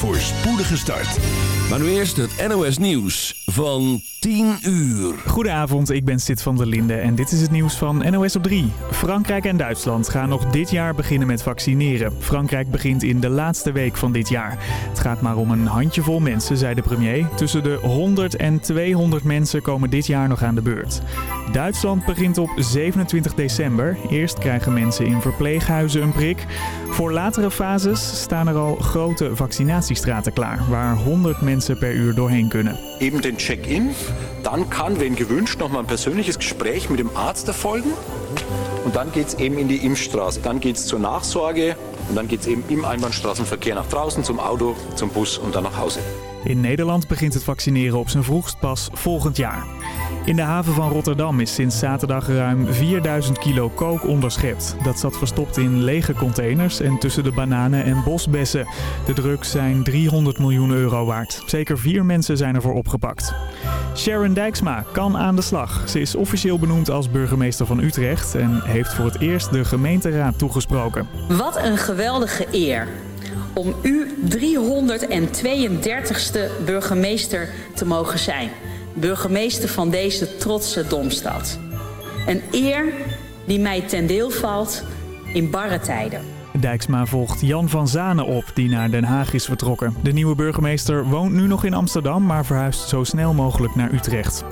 voor spoedige start. Maar nu eerst het NOS Nieuws van 10 uur. Goedenavond, ik ben Sid van der Linde en dit is het nieuws van NOS op 3. Frankrijk en Duitsland gaan nog dit jaar beginnen met vaccineren. Frankrijk begint in de laatste week van dit jaar. Het gaat maar om een handjevol mensen, zei de premier. Tussen de 100 en 200 mensen komen dit jaar nog aan de beurt. Duitsland begint op 27 december. Eerst krijgen mensen in verpleeghuizen een prik. Voor latere fases staan er al grote vaccinatiestraten klaar, waar 100 mensen per uur doorheen kunnen. Eben den Check-in, dann kann, wenn gewünscht, nochmal ein persönliches Gespräch mit dem Arzt erfolgen. Und dann geht es eben in die Impfstraße. Dann geht es zur Nachsorge und dann geht es eben im Einbahnstraßenverkehr nach draußen, zum Auto, zum Bus und dann nach Hause. In Nederland begint het vaccineren op zijn vroegst pas volgend jaar. In de haven van Rotterdam is sinds zaterdag ruim 4000 kilo kook onderschept. Dat zat verstopt in lege containers en tussen de bananen en bosbessen. De drugs zijn 300 miljoen euro waard. Zeker vier mensen zijn ervoor opgepakt. Sharon Dijksma kan aan de slag. Ze is officieel benoemd als burgemeester van Utrecht en heeft voor het eerst de gemeenteraad toegesproken. Wat een geweldige eer om u 332ste burgemeester te mogen zijn. Burgemeester van deze trotse Domstad. Een eer die mij ten deel valt in barre tijden. Dijksma volgt Jan van Zanen op, die naar Den Haag is vertrokken. De nieuwe burgemeester woont nu nog in Amsterdam, maar verhuist zo snel mogelijk naar Utrecht.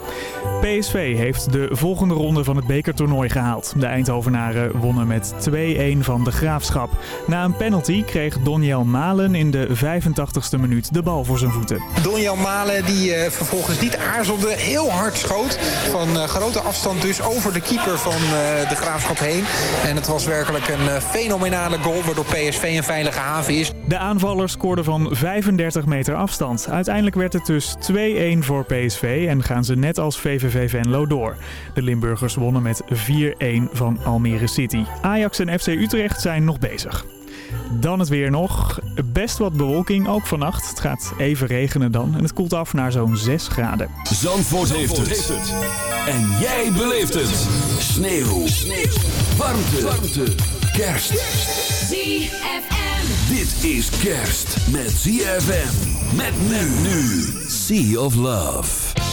PSV heeft de volgende ronde van het bekertoernooi gehaald. De Eindhovenaren wonnen met 2-1 van de Graafschap. Na een penalty kreeg Donjel Malen in de 85ste minuut de bal voor zijn voeten. Donjel Malen die uh, vervolgens niet aarzelde, heel hard schoot. Van uh, grote afstand dus over de keeper van uh, de Graafschap heen. En het was werkelijk een fenomenale goal waardoor PSV een veilige haven is. De aanvaller scoorde van 35 meter afstand. Uiteindelijk werd het dus 2-1 voor PSV en gaan ze net als VVV Venlo door. De Limburgers wonnen met 4-1 van Almere City. Ajax en FC Utrecht zijn nog bezig. Dan het weer nog. Best wat bewolking, ook vannacht. Het gaat even regenen dan en het koelt af naar zo'n 6 graden. Zandvoort, heeft, het. En jij beleeft het. Sneeuw. Sneeuw. Warmte. Warmte. Kerst. ZFM. Dit is kerst met ZFM. Met nu. Sea of Love.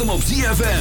Zet hem op ZFM.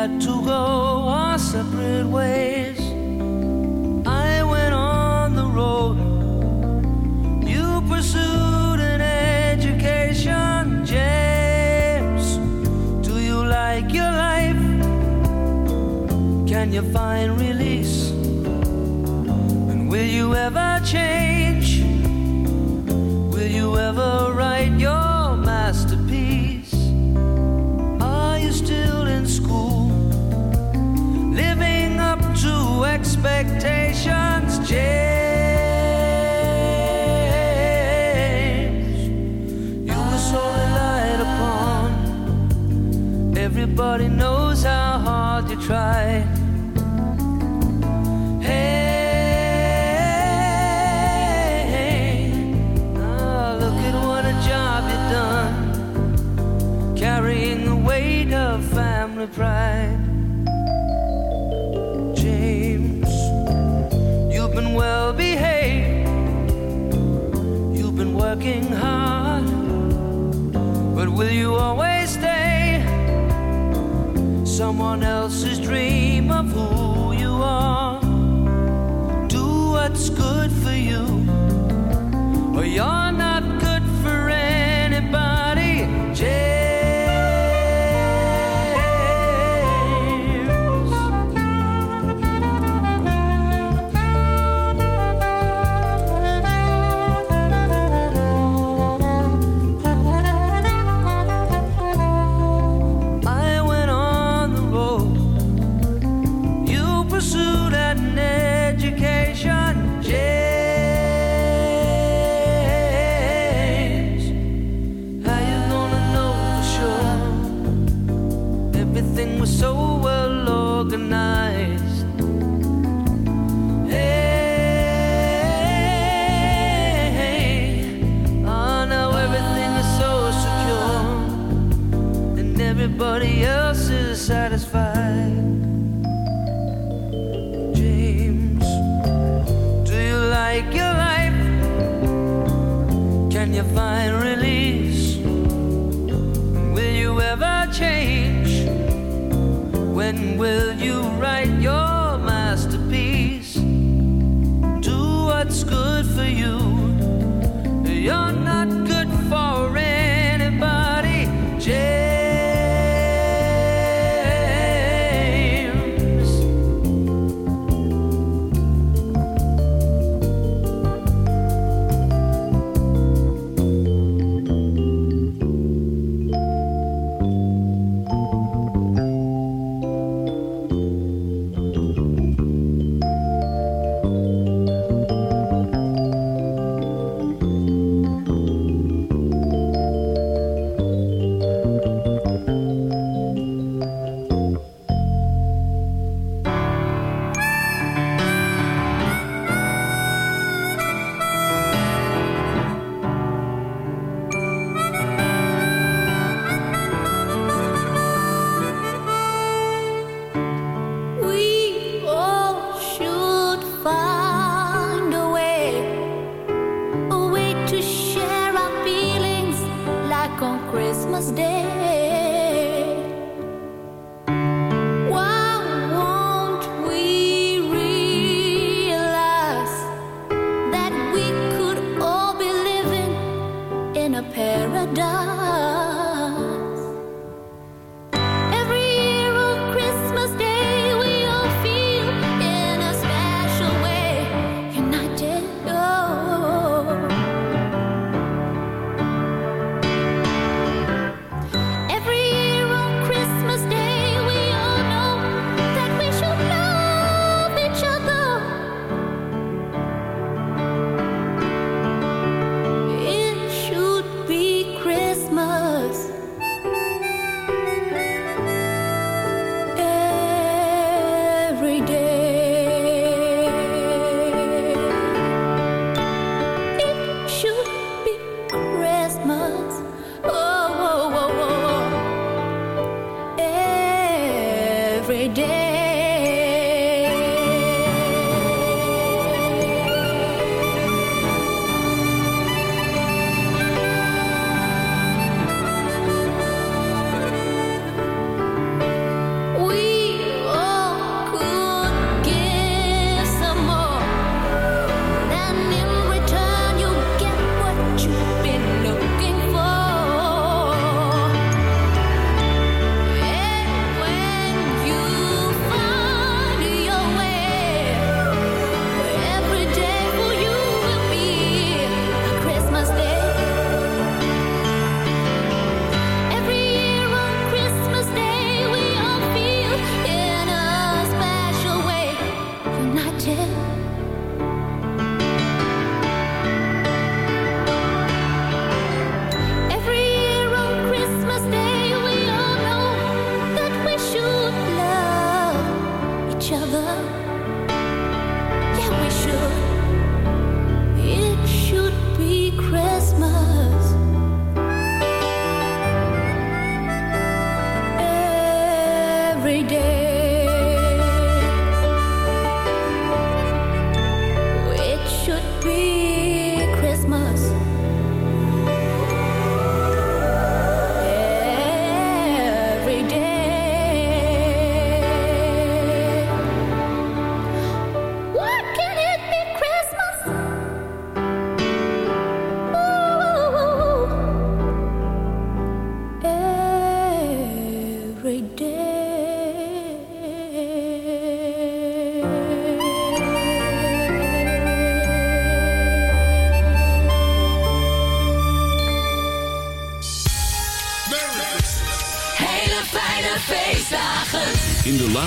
had to go our separate ways. I went on the road. You pursued an education, James. Do you like your life? Can you find release? And will you ever change? Hey, look at what a job you've done, carrying the weight of family pride. James, you've been well behaved, you've been working hard, but will you always? someone else's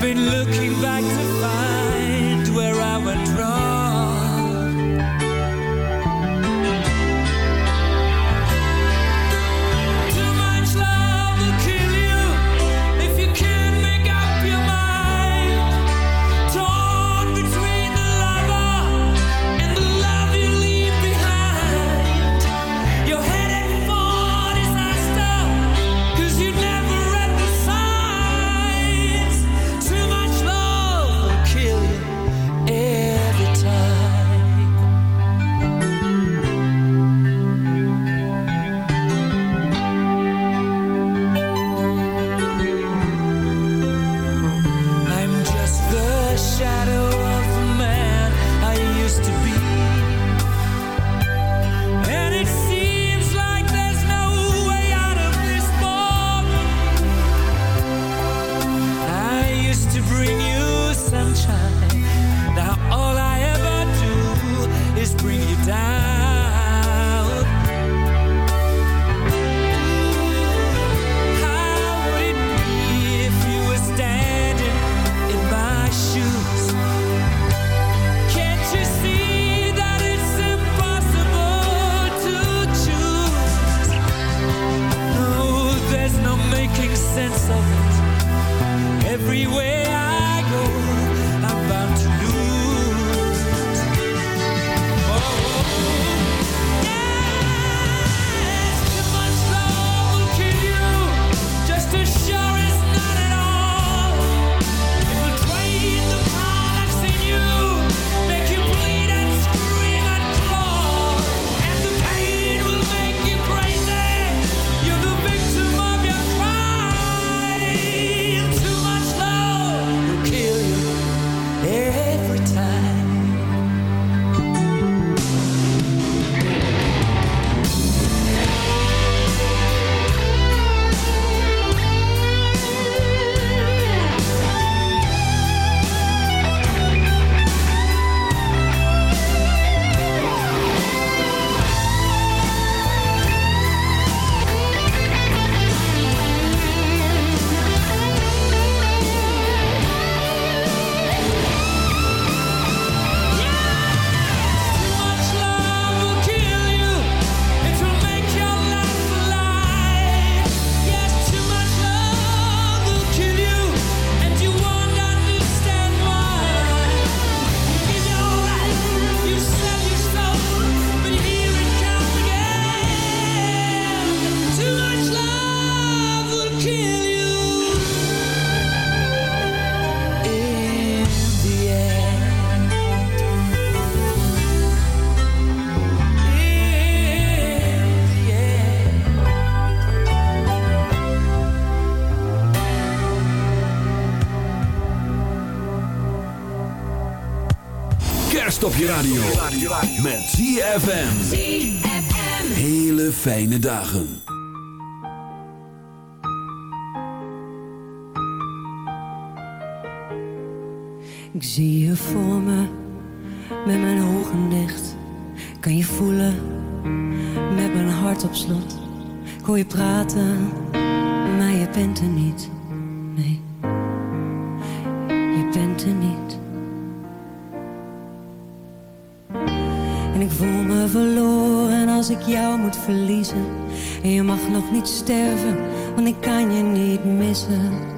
Been looking back to radio. Met ZFM. Hele fijne dagen. Ik zie je voor me, met mijn ogen dicht. Kan je voelen, met mijn hart op slot. Ik hoor je praten, maar je bent er niet. Nee, je bent er niet. voel me verloren als ik jou moet verliezen. En je mag nog niet sterven, want ik kan je niet missen.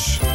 English.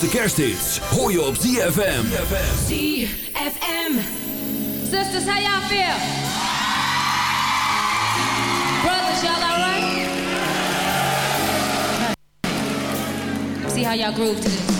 The kerst is hoor je op ZFM. ZFM. Sisters, how y'all feel? Brothers, y'all alright? See how y'all groove today.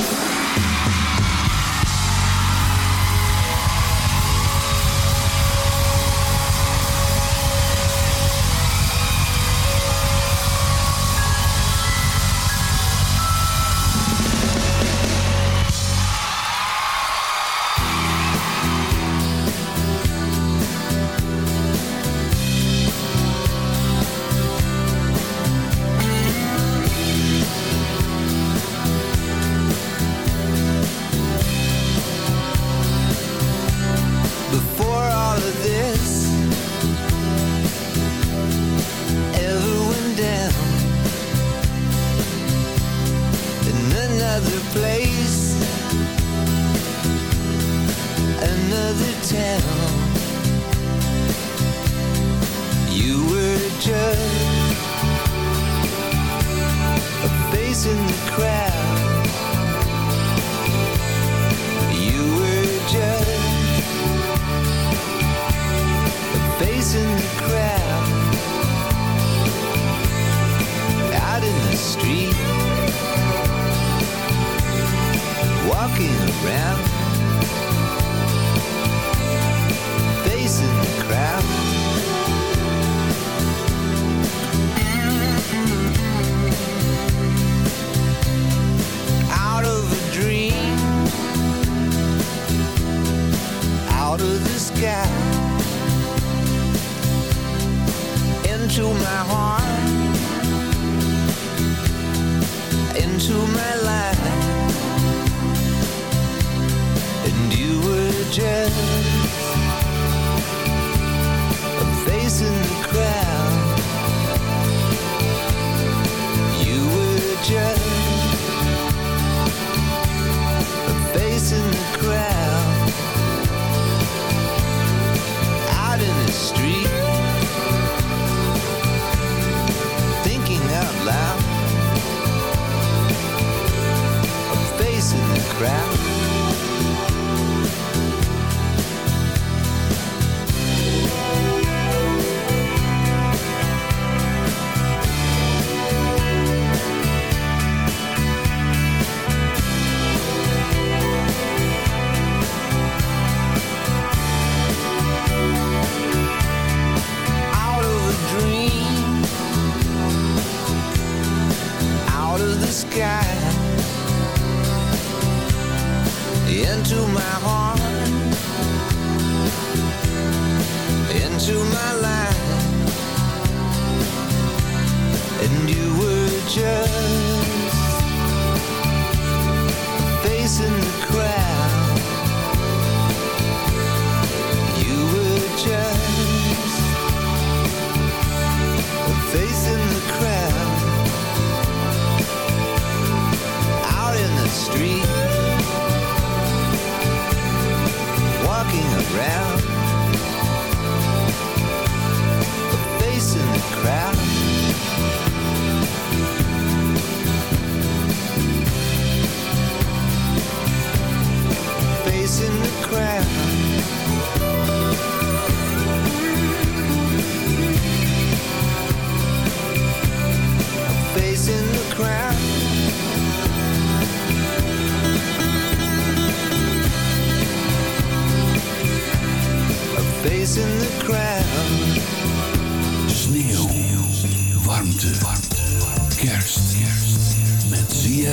Just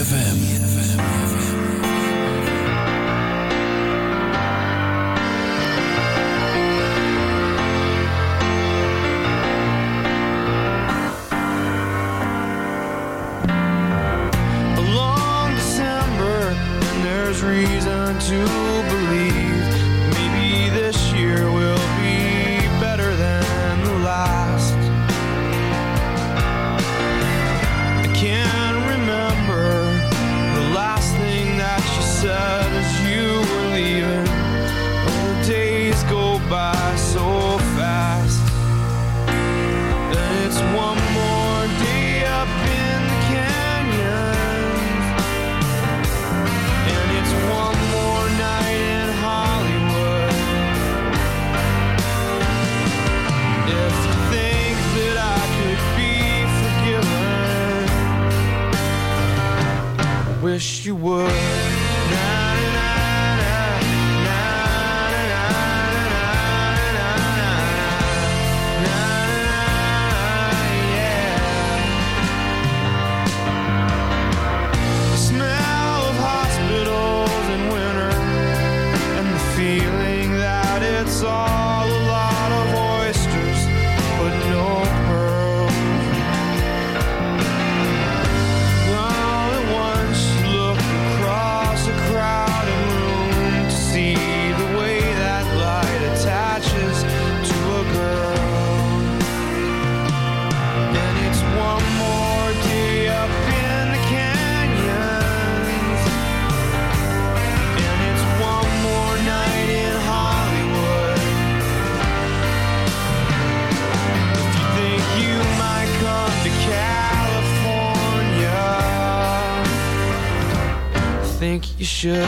ZFM. should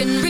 can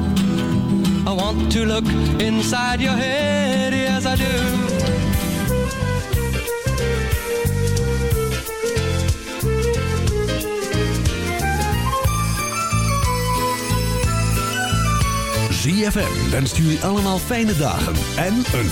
I want to look inside your head, yes I do. ZFM wenst jullie allemaal fijne dagen en een